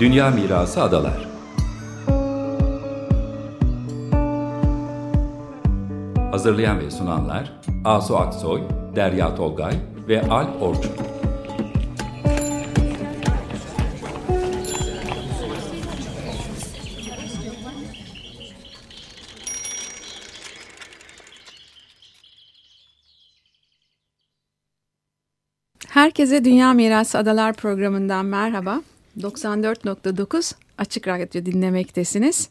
Dünya Mirası Adalar Hazırlayan ve sunanlar Asu Aksoy, Derya Tolgay ve Alp Orçun. Herkese Dünya Mirası Adalar programından merhaba. 94.9 Açık Radyo dinlemektesiniz.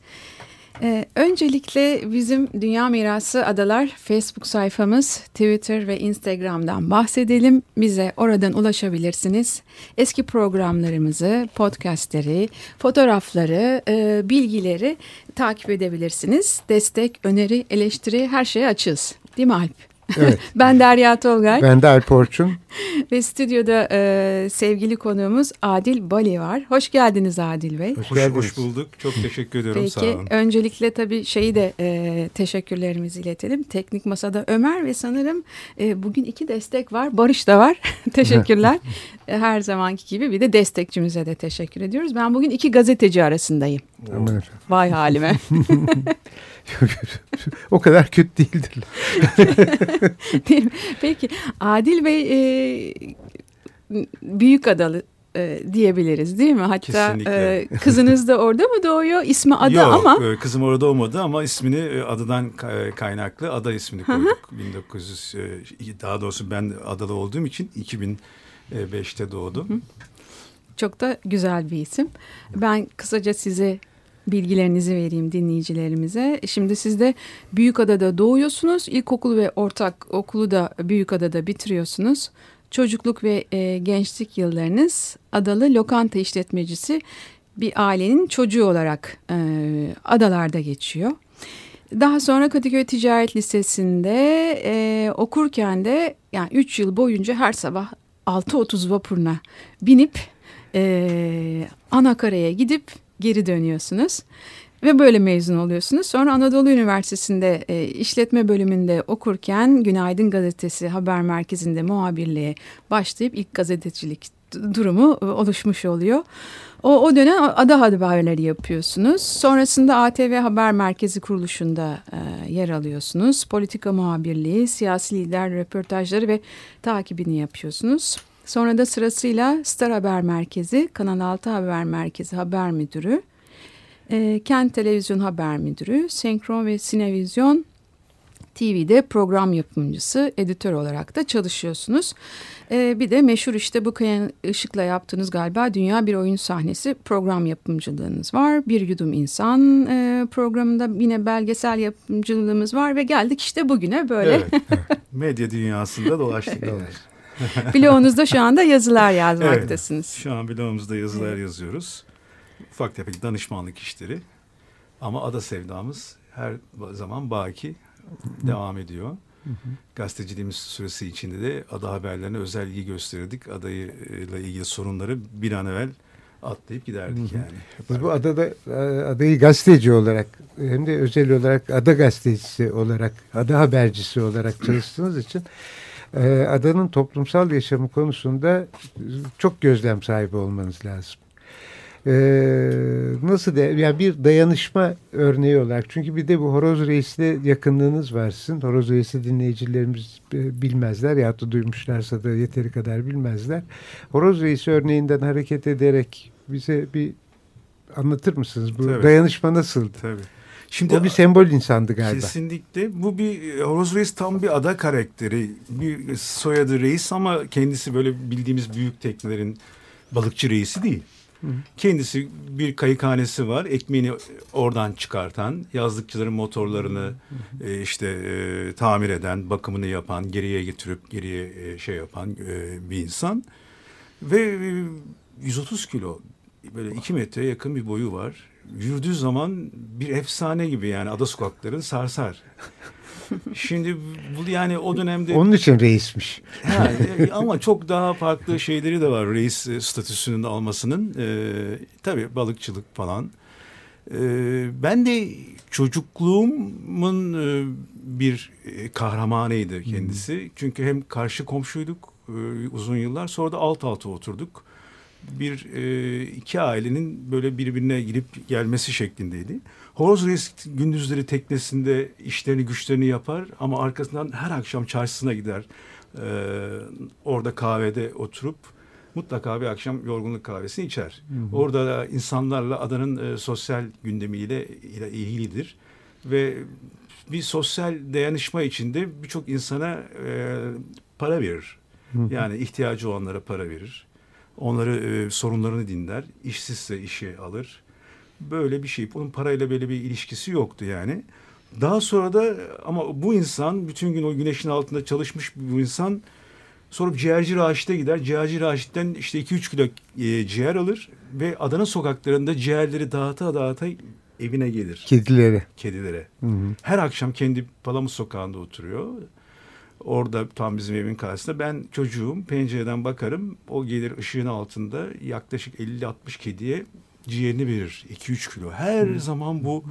Ee, öncelikle bizim Dünya Mirası Adalar Facebook sayfamız, Twitter ve Instagram'dan bahsedelim. Bize oradan ulaşabilirsiniz. Eski programlarımızı, podcastleri, fotoğrafları, e, bilgileri takip edebilirsiniz. Destek, öneri, eleştiri her şeye açığız. Değil mi Alp? Evet. ben Derya Tolgay. Ben de Alp Orçun. Ve stüdyoda e, sevgili konuğumuz Adil Bali var. Hoş geldiniz Adil Bey. Hoş, hoş, hoş bulduk. Çok teşekkür ediyorum. Peki, sağ olun. öncelikle tabii şeyi de e, teşekkürlerimizi iletelim. Teknik Masa'da Ömer ve sanırım e, bugün iki destek var. Barış da var. Teşekkürler. E, Her zamanki gibi bir de destekçimize de teşekkür ediyoruz. Ben bugün iki gazeteci arasındayım. Vay halime. O kadar kötü değildir. Değil? Peki Adil Bey e, büyük adalı e, diyebiliriz değil mi? Hatta Kesinlikle. e, kızınız da orada mı doğuyor? İsmi Ada Yok, ama e, kızım orada olmadı ama ismini e, adadan ka- kaynaklı ada ismini koyduk. 1900 e, daha doğrusu ben adalı olduğum için 2005'te doğdum. çok da güzel bir isim. Ben kısaca size bilgilerinizi vereyim dinleyicilerimize. Şimdi siz de Büyükada'da doğuyorsunuz. İlkokulu ve ortak okulu da Büyükada'da bitiriyorsunuz. Çocukluk ve e, gençlik yıllarınız adalı lokanta işletmecisi bir ailenin çocuğu olarak e, adalarda geçiyor. Daha sonra Kadıköy Ticaret Lisesi'nde e, okurken de yani 3 yıl boyunca her sabah 6.30 vapuruna binip e, Anakara'ya gidip geri dönüyorsunuz. Ve böyle mezun oluyorsunuz. Sonra Anadolu Üniversitesi'nde e, işletme bölümünde okurken Günaydın Gazetesi haber merkezinde muhabirliğe başlayıp ilk gazetecilik durumu e, oluşmuş oluyor. O, o dönem ada haberleri yapıyorsunuz. Sonrasında ATV Haber Merkezi kuruluşunda e, yer alıyorsunuz. Politika muhabirliği, siyasi lider röportajları ve takibini yapıyorsunuz. Sonra da sırasıyla Star Haber Merkezi, Kanal 6 Haber Merkezi haber müdürü, e, Kent Televizyon Haber Müdürü, Senkron ve Sinevizyon TV'de program yapımcısı, editör olarak da çalışıyorsunuz. E, bir de meşhur işte bu kayan ışıkla yaptığınız galiba Dünya Bir Oyun Sahnesi program yapımcılığınız var. Bir Yudum İnsan e, programında yine belgesel yapımcılığımız var ve geldik işte bugüne böyle. Evet. Medya dünyasında dolaştık. Bloğunuzda şu anda yazılar Evet. yazmaktasınız. Şu an blogumuzda yazılar yazıyoruz. Ufak tefek danışmanlık işleri. Ama ada sevdamız her zaman baki devam ediyor. Gazeteciliğimiz süresi içinde de ada haberlerine özel ilgi gösterirdik. Adayla ilgili sorunları bir an evvel atlayıp giderdik yani. Biz bu adada e, adayı gazeteci olarak hem de özel olarak ada gazetecisi olarak, ada habercisi olarak çalıştığınız için e, adanın toplumsal yaşamı konusunda çok gözlem sahibi olmanız lazım. E, nasıl de yani bir dayanışma örneği olarak çünkü bir de bu Horoz Reis'le yakınlığınız var sizin. Horoz Reis'i dinleyicilerimiz e, bilmezler ya da duymuşlarsa da yeteri kadar bilmezler. Horoz Reis örneğinden hareket ederek bize bir anlatır mısınız? Bu Tabii. dayanışma nasıldı? Tabii. Şimdi O bir sembol insandı galiba. Kesinlikle. Bu bir e, Horoz Reis tam bir ada karakteri. Bir soyadı reis ama kendisi böyle bildiğimiz büyük teknelerin balıkçı reisi değil. Kendisi bir kayıkhanesi var. Ekmeğini oradan çıkartan, yazlıkçıların motorlarını e, işte e, tamir eden, bakımını yapan, geriye getirip geriye e, şey yapan e, bir insan. Ve e, 130 kilo böyle 2 metre yakın bir boyu var. Yürüdüğü zaman bir efsane gibi yani ada sokakları sarsar. Şimdi bu yani o dönemde Onun için reismiş. Ha, e, ama çok daha farklı şeyleri de var reis e, statüsünün almasının. E, tabii balıkçılık falan. E, ben de çocukluğumun e, bir kahramanıydı kendisi. Çünkü hem karşı komşuyduk e, uzun yıllar sonra da alt alta oturduk. Bir e, iki ailenin böyle birbirine girip gelmesi şeklindeydi. Horoz Reis gündüzleri teknesinde işlerini güçlerini yapar ama arkasından her akşam çarşısına gider. E, orada kahvede oturup mutlaka bir akşam yorgunluk kahvesini içer. Hı hı. Orada da insanlarla adanın e, sosyal gündemiyle ile ilgilidir ve bir sosyal dayanışma içinde birçok insana e, para verir. Hı hı. Yani ihtiyacı olanlara para verir. Onları e, sorunlarını dinler. İşsizse işe alır. Böyle bir şey. Bunun parayla böyle bir ilişkisi yoktu yani. Daha sonra da ama bu insan bütün gün o güneşin altında çalışmış bu insan sonra ciğerci Raşit'e gider. Ciğerci Raşit'ten işte 2-3 kilo e, ciğer alır ve Adana sokaklarında ciğerleri dağıta dağıta evine gelir. Kedilere. Kedilere. Hı hı. Her akşam kendi Palamut sokağında oturuyor. Orada tam bizim evin karşısında ben çocuğum pencereden bakarım o gelir ışığın altında yaklaşık 50-60 kediye ciğerini verir 2-3 kilo. Her hmm. zaman bu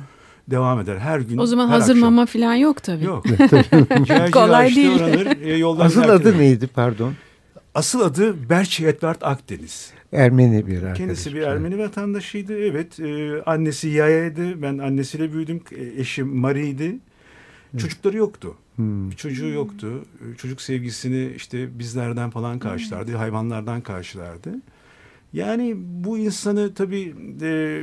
devam eder her gün. O zaman hazır akşam. mama falan yok tabii. Yok. Kolay değil. Aranır, e, Asıl adı neydi pardon? Asıl adı Berç Edward Akdeniz. Ermeni bir arkadaş. Kendisi bir Ermeni vatandaşıydı. Evet. E, annesi Yaya'ydı. Ben annesiyle büyüdüm. E, eşim Mari'ydi. Çocukları yoktu. Hmm. Bir çocuğu yoktu. Çocuk sevgisini işte bizlerden falan karşılardı. Hmm. Hayvanlardan karşılardı. Yani bu insanı tabii e,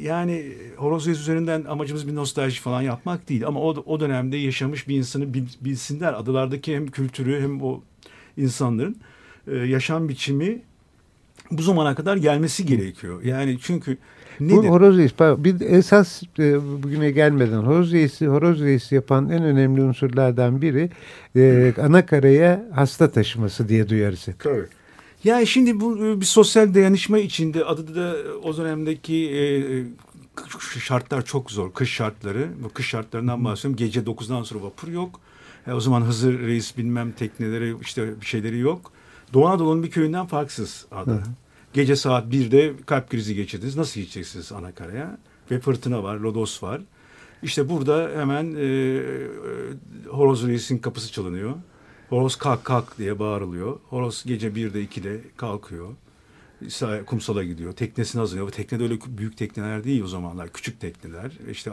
yani horoz üzerinden amacımız bir nostalji falan yapmak değil. Ama o, o dönemde yaşamış bir insanı bilsinler. Adalardaki hem kültürü hem o insanların e, yaşam biçimi bu zamana kadar gelmesi gerekiyor. Yani çünkü Nedir? Bu horoz reis, bir esas e, bugüne gelmeden horoz reisi, horoz reisi yapan en önemli unsurlardan biri e, ana karaya hasta taşıması diye duyarız. Tabii. Yani şimdi bu e, bir sosyal dayanışma içinde adı da o dönemdeki e, şartlar çok zor. Kış şartları. Bu kış şartlarından bahsediyorum. Gece 9'dan sonra vapur yok. E, o zaman Hızır Reis bilmem tekneleri işte bir şeyleri yok. Doğu Anadolu'nun bir köyünden farksız adı. Hı. Gece saat 1'de kalp krizi geçirdiniz. Nasıl gideceksiniz Anakara'ya? Ve fırtına var, lodos var. İşte burada hemen e, e, Horoz Reis'in kapısı çalınıyor. Horoz kalk kalk diye bağırılıyor. Horoz gece 1'de 2'de kalkıyor. Kumsala gidiyor. Teknesini hazırlıyor. Tekne öyle büyük tekneler değil o zamanlar. Küçük tekneler. İşte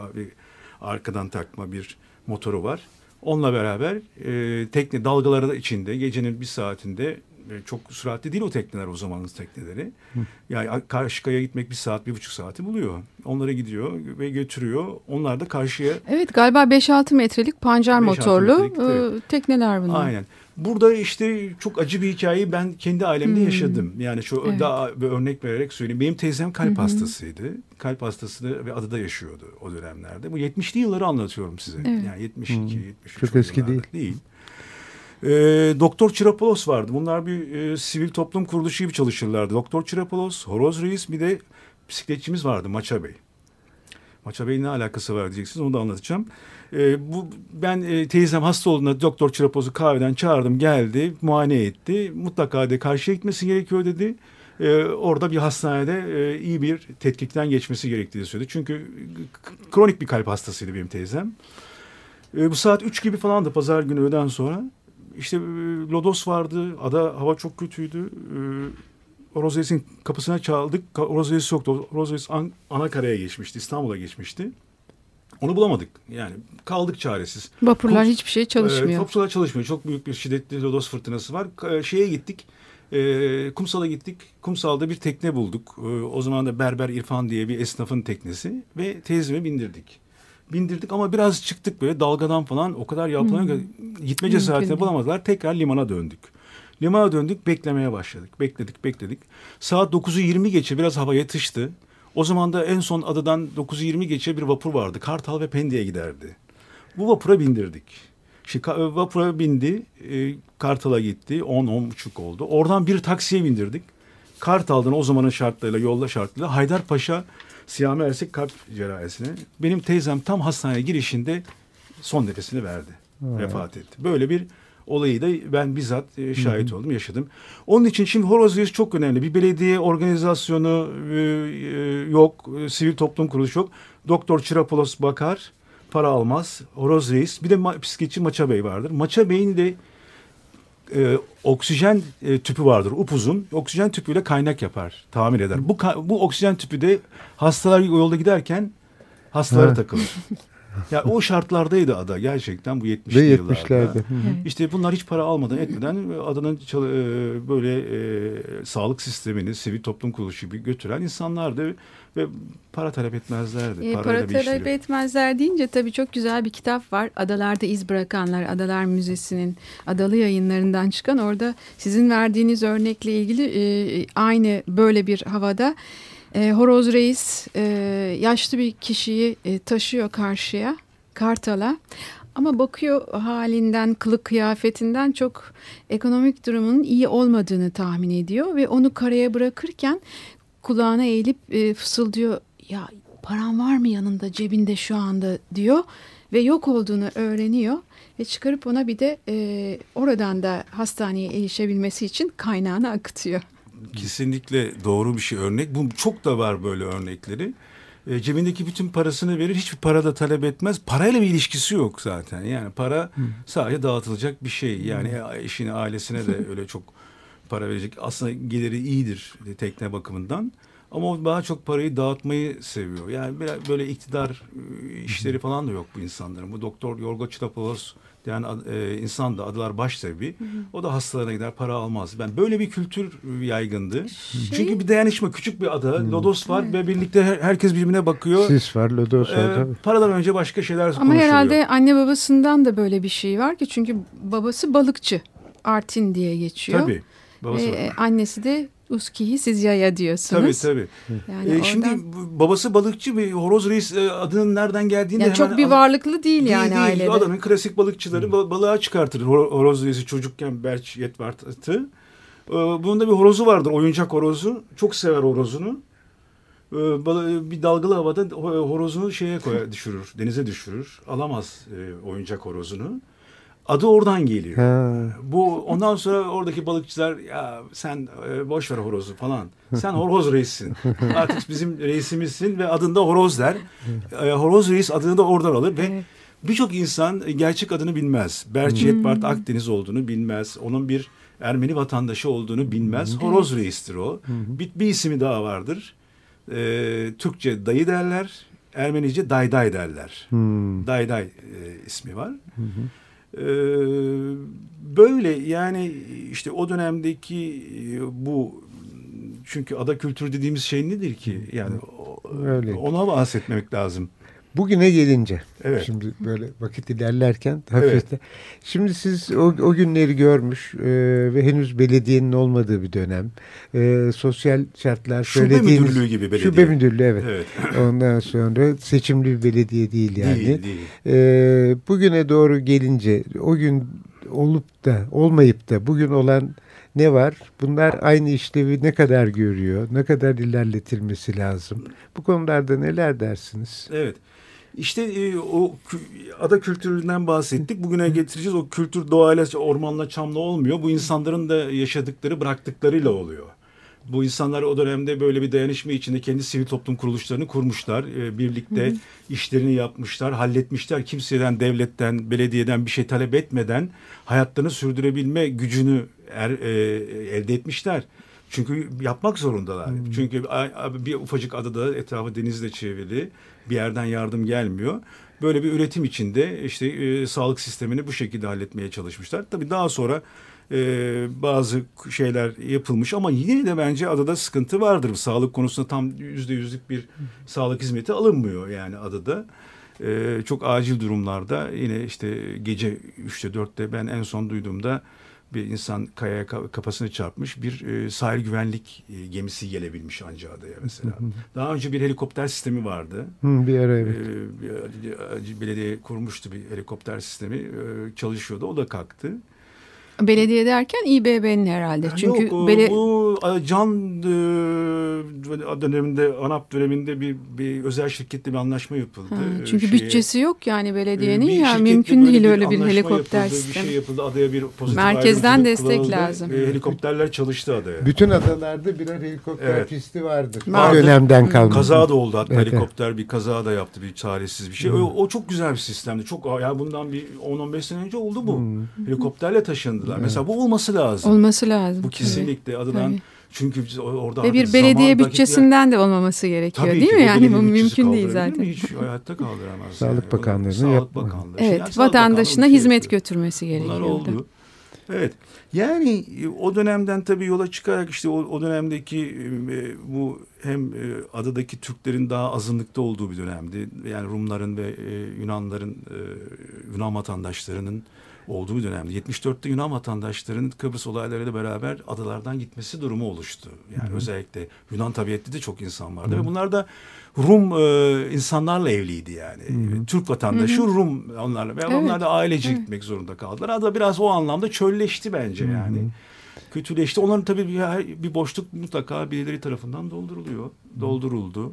arkadan takma bir motoru var. Onunla beraber e, tekne dalgaları da içinde gecenin bir saatinde çok süratli değil o tekneler o zamanın tekneleri. Hı. Yani Karşıyaka'ya gitmek bir saat, bir buçuk saati buluyor. Onlara gidiyor ve götürüyor. Onlar da karşıya... Evet galiba 5-6 metrelik pancar motorlu metrelik, e, tekneler bunlar. Aynen. Burada işte çok acı bir hikayeyi ben kendi ailemde hmm. yaşadım. Yani şu evet. daha bir örnek vererek söyleyeyim. Benim teyzem kalp hmm. hastasıydı. Kalp hastası ve adada yaşıyordu o dönemlerde. Bu 70'li yılları anlatıyorum size. Evet. Yani 72, hmm. 73 Çok eski değil. değil. E, Doktor Çirapolos vardı. Bunlar bir e, sivil toplum kuruluşu gibi çalışırlardı. Doktor Çirapolos, Horoz Reis bir de bisikletçimiz vardı Maça Bey. Maça Bey'in ne alakası var diyeceksiniz onu da anlatacağım. E, bu Ben e, teyzem hasta olduğunda Doktor Çirapoz'u kahveden çağırdım geldi muayene etti. Mutlaka de karşıya gitmesi gerekiyor dedi. E, orada bir hastanede e, iyi bir tetkikten geçmesi gerektiğini söyledi. Çünkü kronik bir kalp hastasıydı benim teyzem. E, bu saat üç gibi falandı pazar günü öğleden sonra işte Lodos vardı. Ada hava çok kötüydü. E, kapısına çaldık. Rozes yoktu. Rozes An Anakara'ya geçmişti. İstanbul'a geçmişti. Onu bulamadık. Yani kaldık çaresiz. Vapurlar Kum, hiçbir şey çalışmıyor. E, vapurlar çalışmıyor. Çok büyük bir şiddetli lodos fırtınası var. E, şeye gittik. E, kumsal'a gittik. Kumsal'da bir tekne bulduk. E, o zaman da Berber İrfan diye bir esnafın teknesi. Ve teyzeme bindirdik bindirdik ama biraz çıktık böyle dalgadan falan o kadar yalpalanıyor ki gitme cesaretini bulamadılar. Tekrar limana döndük. Limana döndük beklemeye başladık. Bekledik bekledik. Saat 9'u 20 geçe biraz hava yatıştı. O zaman da en son adadan 9'u 20 geçe bir vapur vardı. Kartal ve Pendik'e giderdi. Bu vapura bindirdik. Şimdi vapura bindi. E, Kartal'a gitti. 10-10.30 oldu. Oradan bir taksiye bindirdik. Kartal'dan o zamanın şartlarıyla, yolda şartlarıyla Haydarpaşa Siyami Ersek kalp cerrahisine. Benim teyzem tam hastaneye girişinde son nefesini verdi. Evet. Vefat etti. Böyle bir olayı da ben bizzat e, şahit Hı-hı. oldum, yaşadım. Onun için şimdi horoz reis çok önemli. Bir belediye organizasyonu e, e, yok, sivil toplum kuruluşu yok. Doktor Çirapolos bakar, para almaz. Horoz reis. Bir de ma- psikiyatri Maça Bey vardır. Maça Bey'in de e, oksijen e, tüpü vardır upuzun. Oksijen tüpüyle kaynak yapar, tamir eder. Bu bu oksijen tüpü de hastalar yolda giderken hastalara takılır. ya o şartlardaydı ada gerçekten bu 70'li Ve yıllarda. 70'lerde. İşte bunlar hiç para almadan etmeden adanın çal- e, böyle e, sağlık sistemini sivil toplum kuruluşu gibi götüren insanlardı ve para talep etmezlerdi. E, para talep etmezler deyince tabii çok güzel bir kitap var. Adalarda İz Bırakanlar, Adalar Müzesi'nin Adalı yayınlarından çıkan. Orada sizin verdiğiniz örnekle ilgili e, aynı böyle bir havada e, Horoz Reis e, yaşlı bir kişiyi e, taşıyor karşıya, Kartal'a. Ama bakıyor halinden, kılık kıyafetinden çok ekonomik durumunun iyi olmadığını tahmin ediyor. Ve onu karaya bırakırken kulağına eğilip e, fısıldıyor. Ya paran var mı yanında cebinde şu anda diyor. Ve yok olduğunu öğreniyor. Ve çıkarıp ona bir de e, oradan da hastaneye erişebilmesi için kaynağını akıtıyor. Kesinlikle doğru bir şey örnek. Bu çok da var böyle örnekleri. E, cebindeki bütün parasını verir, hiçbir para da talep etmez. Parayla bir ilişkisi yok zaten. Yani para sadece dağıtılacak bir şey. Yani eşine, ailesine de öyle çok para verecek. Aslında geliri iyidir tekne bakımından. Ama o daha çok parayı dağıtmayı seviyor. Yani böyle iktidar e, işleri falan da yok bu insanların. Bu doktor Yorgo Çitopoulos diyen ad- e, insan da adılar başsevi. O da hastalarına gider para almaz. Ben böyle bir kültür yaygındı. Çünkü bir dayanışma küçük bir ada. Lodos var ve birlikte her- herkes birbirine bakıyor. Sis var, Lodos var Ee, tabii. paradan önce başka şeyler Ama konuşuluyor. herhalde anne babasından da böyle bir şey var ki çünkü babası balıkçı. Artin diye geçiyor. Tabii. Babası Ve var. e, annesi de Uski'yi siz yaya Tabii diyorsunuz. tabii. Yani Ee, oradan- şimdi babası balıkçı ve Horoz Reis e, adının nereden geldiğini yani de çok bir varlıklı değil, Değil, yani değil. ailede. Adanın klasik balıkçıları ba- balığa çıkartır. Hor- Horoz Reis'i çocukken Berç Yetvart'ı. Ee, bunun da bir horozu vardır. Oyuncak horozu. Çok sever horozunu. Ee, bir dalgalı havada ho- horozunu şeye koyar, düşürür. Denize düşürür. Alamaz e, oyuncak horozunu. Adı oradan geliyor. Ha. Bu ondan sonra oradaki balıkçılar ya sen e, boş ver horozu falan. Sen horoz reissin. Artık bizim reisimizsin ve adında horoz der. E, horoz reis adını da oradan alır ve Evet. birçok insan gerçek adını bilmez. Berçi Yetbart Akdeniz olduğunu bilmez. Onun bir Ermeni vatandaşı olduğunu bilmez. Horoz reistir o. Bir, bir ismi daha vardır. E, Türkçe dayı derler. Ermenice dayday derler. Hmm. Dayday e, ismi var. Ee, böyle yani işte o dönemdeki e, bu çünkü ada kültürü dediğimiz şey nedir ki? Yani Öyle. ona bahsetmemek lazım. Bugüne gelince, Evet. şimdi böyle vakit ilerlerken hafifte. Şimdi siz o, o günleri görmüş e, ve henüz belediyenin olmadığı bir dönem. E, sosyal şartlar Şube söylediğiniz... müdürlüğü gibi belediye. Şube müdürlüğü evet. Evet. Ondan sonra seçimli bir belediye değil yani. Değil, değil. E, bugüne doğru gelince o gün olup da olmayıp da bugün olan ne var? Bunlar aynı işlevi ne kadar görüyor? Ne kadar ilerletilmesi lazım? Bu konularda neler dersiniz? Evet. İşte e, o ada kültüründen bahsettik. Bugüne getireceğiz. O kültür doğayla, ormanla, çamla olmuyor. Bu insanların da yaşadıkları, bıraktıklarıyla oluyor. Bu insanlar o dönemde böyle bir dayanışma içinde kendi sivil toplum kuruluşlarını kurmuşlar. E, birlikte işlerini yapmışlar, halletmişler. Kimseden, devletten, belediyeden bir şey talep etmeden hayatlarını sürdürebilme gücünü er, e, elde etmişler. Çünkü yapmak zorundalar. Çünkü a- a- bir ufacık adada etrafı denizle çevrili bir yerden yardım gelmiyor. Böyle bir üretim içinde işte e, sağlık sistemini bu şekilde halletmeye çalışmışlar. Tabii daha sonra e, bazı şeyler yapılmış ama yine de bence adada sıkıntı vardır. Sağlık konusunda tam yüzde yüzlük bir sağlık hizmeti alınmıyor yani adada. E, çok acil durumlarda yine işte gece 3'te 4'te ben en son duyduğumda bir insan kayaya ka- kafasını çarpmış bir e, sahil güvenlik e, gemisi gelebilmiş anca adaya mesela. Daha önce bir helikopter sistemi vardı. Hı, bir ara evet. Bir- bir belediye kurmuştu bir helikopter sistemi Ee, çalışıyordu o da kalktı. Belediye derken İBB'nin herhalde. Çünkü Yok, o- bele- bu e, can e, döneminde ANAP döneminde bir, bir özel şirketle bir anlaşma yapıldı. Ha, çünkü şeye- bütçesi yok yani belediyenin Bir ya mümkün değil öyle bir helikopter yapıldı, sistemi. Bir şey yapıldı adaya bir pozitif Merkezden destek kullanıldı. lazım. Helikopterler çalıştı adaya. Bütün adalarda birer helikopter Evet. pisti vardır. Vardı. O dönemden kalma. Kaza da oldu hatta Evet, helikopter bir kaza da yaptı bir çaresiz bir şey. O, o çok güzel bir sistemdi. Çok ya bundan bir 10-15 sene önce oldu bu. Helikopterle taşındılar. Yaptılar. Mesela bu olması lazım. Olması lazım. Bu kesinlikle adadan Tabii. çünkü biz orada Ve bir belediye bütçesinden de olmaması gerekiyor Tabii değil ki, mi? Yani bu mümkün değil mi? zaten. Hiç hayatta kaldıramaz. Sağlık yani. Bakanlığı'nın Sağlık. Bakanlığı. Evet, Yani vatandaşına Bakanlığı hizmet şey yapıyor. götürmesi Bunlar gerekiyordu. oldu. Evet. Yani o dönemden tabii yola çıkarak işte o, o dönemdeki e, bu hem e, adadaki Türklerin daha azınlıkta olduğu bir dönemdi. Yani Rumların ve e, Yunanların e, Yunan vatandaşlarının olduğu bir dönemdi. 74'te Yunan vatandaşlarının Kıbrıs olaylarıyla beraber adalardan gitmesi durumu oluştu. Yani özellikle Yunan tabiatlı de çok insan vardı ve bunlar da Rum e, insanlarla evliydi yani. Türk vatandaşı Rum onlarla ve Evet, onlar da ailece evet. gitmek zorunda kaldılar. Ada biraz o anlamda çölleşti bence yani. Kötüleşti. Onların tabii bir, bir boşluk mutlaka birileri tarafından dolduruluyor. Dolduruldu.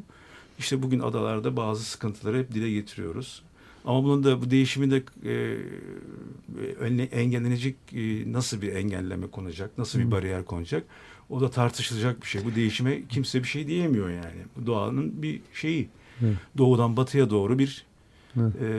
İşte bugün adalarda bazı sıkıntıları hep dile getiriyoruz. Ama bunun da bu değişimin de e, engellenecek e, nasıl bir engelleme konacak, nasıl bir bariyer konacak o da tartışılacak bir şey. Bu değişime kimse bir şey diyemiyor yani. Bu doğanın bir şeyi. Evet. Doğudan batıya doğru bir. E,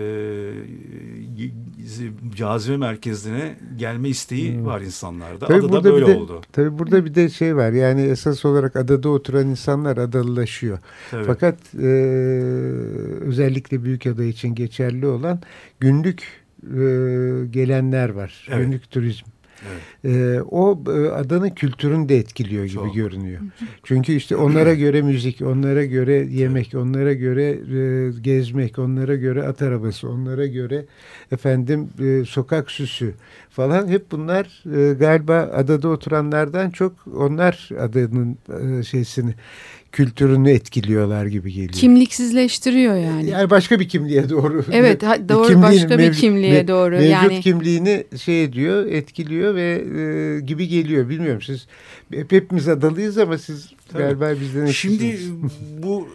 cazibe merkezine gelme isteği var insanlarda. Tabii Adada burada böyle bir de, oldu. Tabii burada bir de şey var. Yani esas olarak adada oturan insanlar adalılaşıyor. Tabii. Fakat e, özellikle Büyükada için geçerli olan günlük e, gelenler var. Evet. Günlük turizm. Evet. E, o e, adanın kültürünü de etkiliyor gibi Çok. görünüyor. Çünkü işte onlara göre müzik, onlara göre yemek, onlara göre e, gezmek, onlara göre at arabası, onlara göre efendim e, sokak süsü falan hep bunlar e, galiba adada oturanlardan çok onlar adanın e, şeysini kültürünü etkiliyorlar gibi geliyor. Kimliksizleştiriyor yani. Yani başka bir kimliğe doğru. Evet, doğru, Kimliğin, başka bir mev- kimliğe me- doğru. Mevcut Yani- kimliğini şey ediyor, etkiliyor ve e, gibi geliyor. Bilmiyorum siz hep, hepimiz adalıyız ama siz Tabii. galiba bizden Şimdi eskisiniz. bu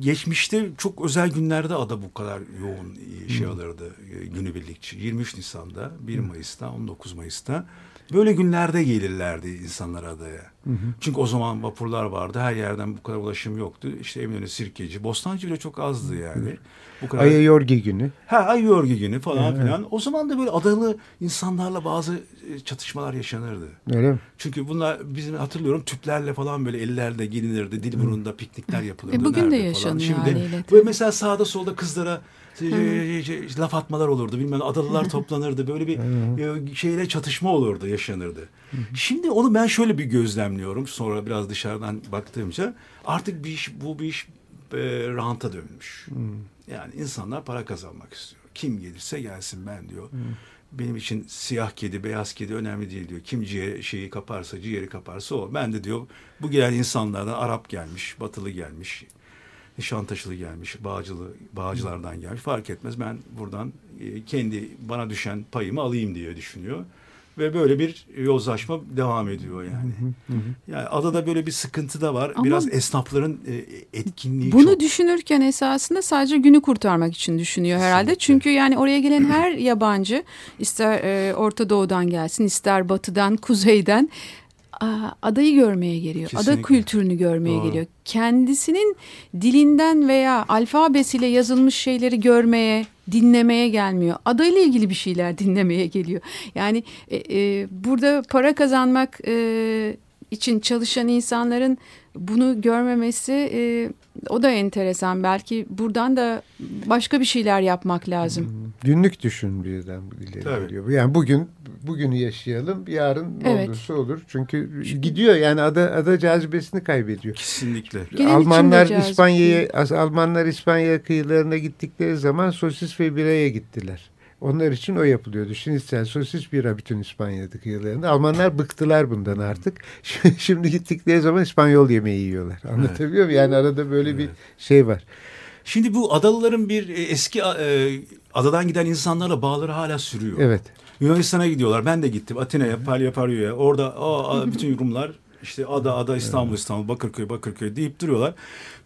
geçmişte çok özel günlerde ada bu kadar yoğun şey alırdı e, günübirlikçi. 23 Nisan'da, 1 Mayıs'ta, 19 Mayıs'ta böyle günlerde gelirlerdi insanlar adaya. Çünkü o zaman vapurlar vardı. Her yerden bu kadar ulaşım yoktu. İşte Eminönü, Sirkeci, Bostancı bile çok azdı yani. Bu kadar Aya Yorgi günü. Ha ay yorgi günü falan filan. O zaman da böyle adalı insanlarla bazı e, çatışmalar yaşanırdı. Öyle mi? Çünkü bunlar bizim hatırlıyorum tüplerle falan böyle ellerde gelinirdi. Dil burnunda piknikler yapılırdı. E, bugün de yaşanıyor Şimdi haliyle böyle mesela sağda solda kızlara e, şey, laf atmalar olurdu. Bilmem adalılar toplanırdı. Böyle bir e, şeyle çatışma olurdu, yaşanırdı. Şimdi onu ben şöyle bir gözlemliyorum. Sonra biraz dışarıdan baktığımca artık bir iş bu bir iş e, ranta dönmüş. Yani insanlar para kazanmak istiyor. Kim gelirse gelsin ben diyor. Benim için siyah kedi, beyaz kedi önemli değil diyor. Kim ciğer, şeyi kaparsa, ciğeri kaparsa o. Ben de diyor bu gelen insanlardan Arap gelmiş, Batılı gelmiş, Nişantaşılı gelmiş, Bağcılı, Bağcılardan gelmiş. Fark etmez ben buradan e, kendi bana düşen payımı alayım diye düşünüyor. Ve böyle bir yozlaşma devam ediyor yani. Yani adada böyle bir sıkıntı da var. Ama- Biraz esnafların e, etkinliği Bunu çok. düşünürken esasında sadece günü kurtarmak için düşünüyor herhalde. Kesinlikle. Çünkü yani oraya gelen her yabancı ister e, Orta Doğu'dan gelsin ister Batı'dan, Kuzey'den adayı görmeye geliyor. Ada Kesinlikle. kültürünü görmeye Doğru. geliyor. Kendisinin dilinden veya alfabesiyle yazılmış şeyleri görmeye, dinlemeye gelmiyor. Adayla ilgili bir şeyler dinlemeye geliyor. Yani e, e, burada para kazanmak e, için çalışan insanların bunu görmemesi e, o da enteresan. Belki buradan da başka bir şeyler yapmak lazım. Günlük düşün birden ileri Tabii. geliyor. Yani bugün bugünü yaşayalım, yarın ne Evet. olursa olur. Çünkü gidiyor yani ada ada cazibesini kaybediyor. Kesinlikle. Genel Almanlar İspanya'ya Almanlar İspanya kıyılarına gittikleri zaman sosis ve biraya gittiler. Onlar için o yapılıyordu. Şimdi sen sosis bira bütün İspanya'da kıyılarında. Almanlar bıktılar bundan artık. Şimdi gittikleri zaman İspanyol yemeği yiyorlar. Anlatabiliyor muyum? Yani arada böyle bir şey var. Şimdi bu adalıların bir e, eski e, adadan giden insanlarla bağları hala sürüyor. Evet. Yunanistan'a gidiyorlar. Ben de gittim. Atina'ya, Palya Paryo'ya. Orada o, bütün Rumlar işte ada ada İstanbul İstanbul Bakırköy Bakırköy deyip duruyorlar.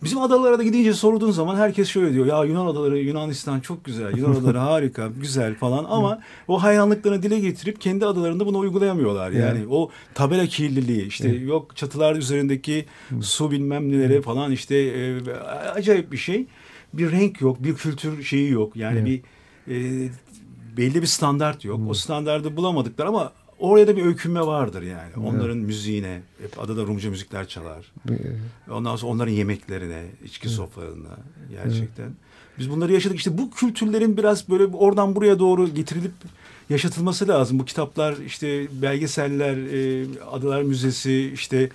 Bizim adalara da gidince sorduğun zaman herkes şöyle diyor. Ya Yunan adaları Yunanistan çok güzel. Yunan adaları harika, güzel falan ama o hayranlıklarını dile getirip kendi adalarında bunu uygulayamıyorlar. Yani o tabela kirliliği işte yok çatılar üzerindeki su bilmem nelere falan işte e, acayip bir şey. Bir renk yok, bir kültür şeyi yok. Yani Evet. bir e, belli bir standart yok. O standardı bulamadıklar ama oraya da bir öykünme vardır yani. Onların müziğine, hep adada Rumca müzikler çalar. Ondan sonra onların yemeklerine, içki sofralarına gerçekten. Biz bunları yaşadık. İşte bu kültürlerin biraz böyle oradan buraya doğru getirilip yaşatılması lazım. Bu kitaplar, işte belgeseller, e, Adalar Müzesi, işte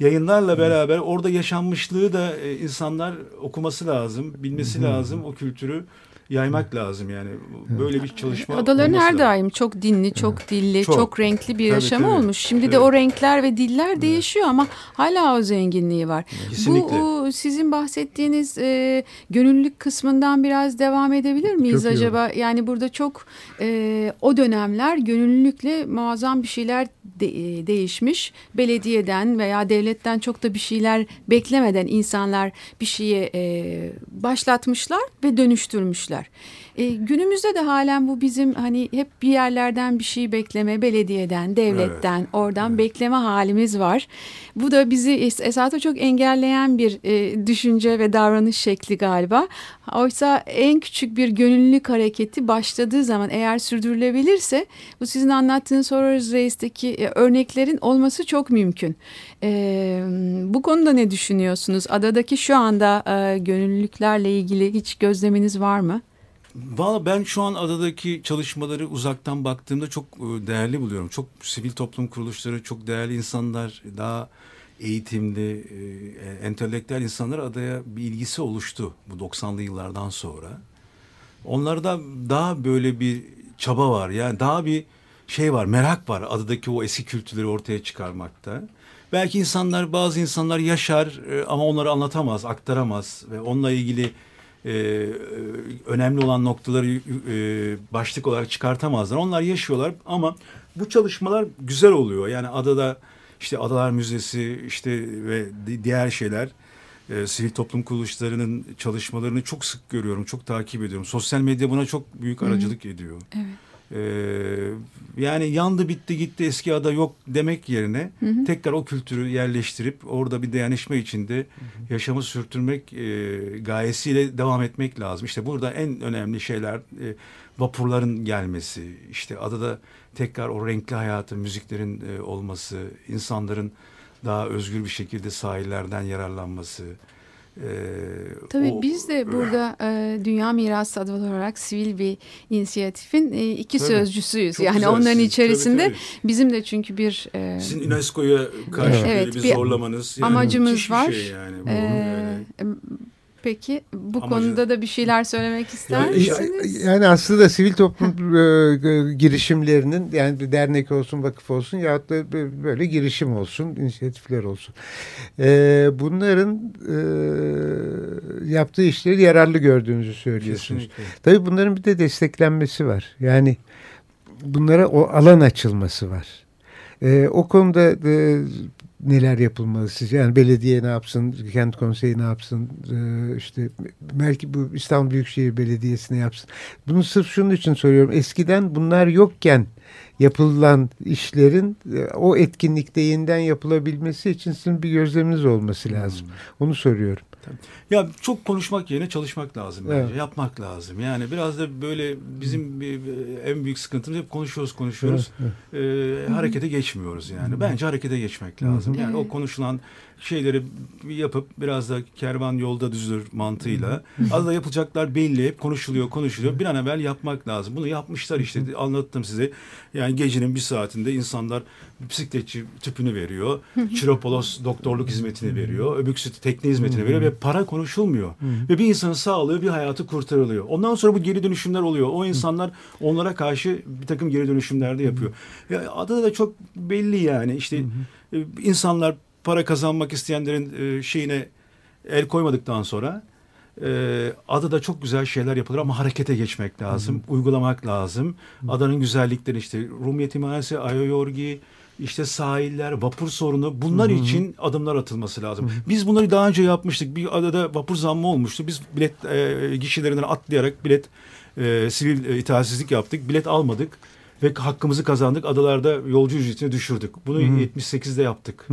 yayınlarla beraber orada yaşanmışlığı da e, insanlar okuması lazım, bilmesi lazım o kültürü yaymak lazım yani. Böyle bir çalışma Adaların her lazım. daim çok dinli, çok dilli, çok, Çok. renkli bir Tabii, yaşamı tabii. olmuş. Şimdi de Evet. o renkler ve diller değişiyor ama hala o zenginliği var. Kesinlikle. Bu sizin bahsettiğiniz e, gönüllülük kısmından biraz devam edebilir miyiz Çok iyi acaba? Yani burada çok e, o dönemler gönüllülükle muazzam bir şeyler de- e, değişmiş. Belediyeden veya devletten çok da bir şeyler beklemeden insanlar bir şeye e, başlatmışlar ve dönüştürmüşler. E, günümüzde de halen bu bizim hani hep bir yerlerden bir şey bekleme, belediyeden, devletten, oradan bekleme halimiz var. Bu da bizi es- esasında çok engelleyen bir e, düşünce ve davranış şekli galiba. Oysa en küçük bir gönüllülük hareketi başladığı zaman eğer sürdürülebilirse bu sizin anlattığınız Sorarız Reis'teki e, örneklerin olması çok mümkün. E, bu konuda ne düşünüyorsunuz? Adadaki şu anda e, gönüllülüklerle ilgili hiç gözleminiz var mı? Valla ben şu an adadaki çalışmaları uzaktan baktığımda çok e, değerli buluyorum. Çok sivil toplum kuruluşları, çok değerli insanlar, daha eğitimli, e, entelektüel insanlar adaya bir ilgisi oluştu bu 90'lı yıllardan sonra. Onlarda daha böyle bir çaba var. Yani daha bir şey var, merak var adadaki o eski kültürleri ortaya çıkarmakta. Belki insanlar, bazı insanlar yaşar e, ama onları anlatamaz, aktaramaz ve onunla ilgili e, önemli olan noktaları e, başlık olarak çıkartamazlar. Onlar yaşıyorlar ama bu çalışmalar güzel oluyor. Yani adada işte Adalar Müzesi işte ve di- diğer şeyler e, sivil toplum kuruluşlarının çalışmalarını çok sık görüyorum, çok takip ediyorum. Sosyal medya buna çok büyük aracılık ediyor. Evet. Ee, yani yandı bitti gitti eski ada yok demek yerine tekrar o kültürü yerleştirip orada bir dayanışma içinde yaşamı sürtürmek e, gayesiyle devam etmek lazım. İşte burada en önemli şeyler e, vapurların gelmesi, işte adada tekrar o renkli hayatın, müziklerin e, olması, insanların daha özgür bir şekilde sahillerden yararlanması. E, Tabii o- biz de burada e, Dünya Mirası adı olarak sivil bir inisiyatifin e, iki Tabii. sözcüsüyüz. Yani güzel. onların Siz- içerisinde tabii, bizim de çünkü bir e, Sizin UNESCO'ya karşı Evet, bir, bir zorlamanız yani amacımız bir var. Şey yani. Bu, e, yani. Peki bu Amacı- konuda da bir şeyler söylemek ister Yani- misiniz? Yani aslında sivil toplum e, girişimlerinin yani bir dernek olsun, vakıf olsun ya da böyle girişim olsun, inisiyatifler olsun. E, bunların e, yaptığı işleri yararlı gördüğünüzü söylüyorsunuz. Kesinlikle. Tabii bunların bir de desteklenmesi var. Yani bunlara o alan açılması var. E, o konuda e, neler yapılmalı sizce? Yani belediye ne yapsın, kent konseyi ne yapsın, e, işte belki bu İstanbul Büyükşehir Belediyesi ne yapsın? Bunu sırf şunun için soruyorum. Eskiden bunlar yokken yapılan işlerin e, o etkinlikte yeniden yapılabilmesi için sizin bir gözleminiz olması lazım. Onu soruyorum. Ya çok konuşmak yerine çalışmak lazım bence. Evet. Yapmak lazım. Yani biraz da böyle bizim bir, bir- en büyük sıkıntımız hep konuşuyoruz konuşuyoruz. Ee, harekete geçmiyoruz yani. Bence harekete geçmek lazım. Yani o konuşulan şeyleri yapıp biraz da kervan yolda düzülür mantığıyla. Adada yapılacaklar belli. Hep konuşuluyor konuşuluyor. Bir an evvel yapmak lazım. Bunu yapmışlar işte. Anlattım size. Yani gecenin bir saatinde insanlar bisikletçi tüpünü veriyor. Çiropolos doktorluk hizmetini veriyor. Öbüksü tekne hizmetini veriyor ve para konuşulmuyor. Ve bir insanın sağlığı bir hayatı kurtarılıyor. Ondan sonra bu geri dönüşümler oluyor. O insanlar onlara karşı bir takım geri dönüşümler de yapıyor. Ya adada da çok belli yani işte e, insanlar para kazanmak isteyenlerin e, şeyine el koymadıktan sonra e, adada çok güzel şeyler yapılır ama harekete geçmek lazım, uygulamak lazım. Adanın güzellikleri işte Rum yetimhanesi, Ayoyorgi, işte sahiller, vapur sorunu bunlar için adımlar atılması lazım. Biz bunları daha önce yapmıştık. Bir adada vapur zammı olmuştu. Biz bilet e, gişelerinden atlayarak bilet e, sivil e, itaatsizlik yaptık. Bilet almadık ve hakkımızı kazandık. Adalarda yolcu ücretini düşürdük. Bunu 78'de yaptık.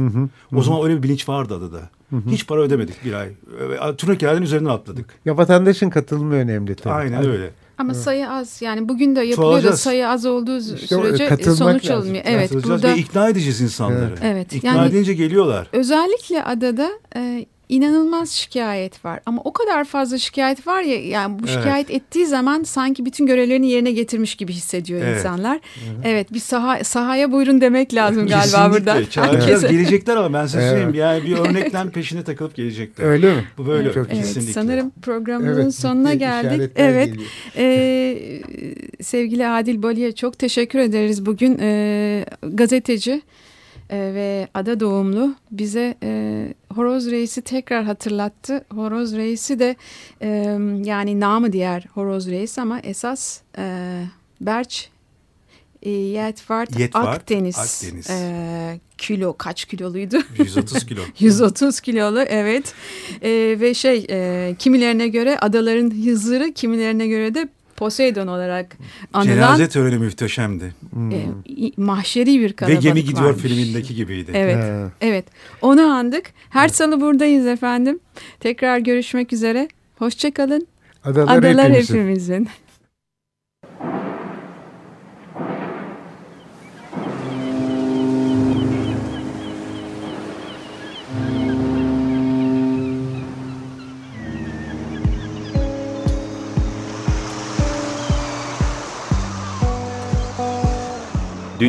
O zaman öyle bir bilinç vardı adada. Hiç para ödemedik bir ay. E, Turnikelerden üzerinden atladık. Ya vatandaşın katılımı önemli tabii. Aynen öyle. Ama evet. sayı az. Yani bugün de yapılıyor da sayı az olduğu işte sürece sonuç lazım. alınmıyor. Evet, burada ve ikna edeceğiz insanları. Evet. evet. İkna yani, edince geliyorlar. Özellikle adada e, inanılmaz şikayet var. Ama o kadar fazla şikayet var ya yani bu şikayet evet. ettiği zaman sanki bütün görevlerini yerine getirmiş gibi hissediyor evet. insanlar. Evet. evet bir saha, sahaya buyurun demek lazım galiba burada. Çağıracağız gelecekler ama ben size söyleyeyim yani bir örneklem peşine takılıp gelecekler. Öyle mi? Bu böyle evet. kesinlikle. Sanırım programımızın evet, sonuna geldik. Evet. Ee, sevgili Adil Bali'ye çok teşekkür ederiz. Bugün e, gazeteci e, ve ada doğumlu bize e, Horoz Reis'i tekrar hatırlattı. Horoz Reis'i de e, yani namı diğer Horoz Reis ama esas e, Berç e, Yetvart, Yetvart Akdeniz, Akdeniz. E, kilo kaç kiloluydu? 130 kilo. 130 kilolu evet e, ve şey e, kimilerine göre adaların Hızır'ı kimilerine göre de Poseidon olarak anılan... Cenaze töreni muhteşemdi. Hmm. E, mahşeri bir kalabalık Ve Gemi Gidiyor varmış. filmindeki gibiydi. Evet, He. evet. Onu andık. Her evet. salı buradayız efendim. Tekrar görüşmek üzere. Hoşçakalın. Adalar, Adalar hepimizin. hepimizin.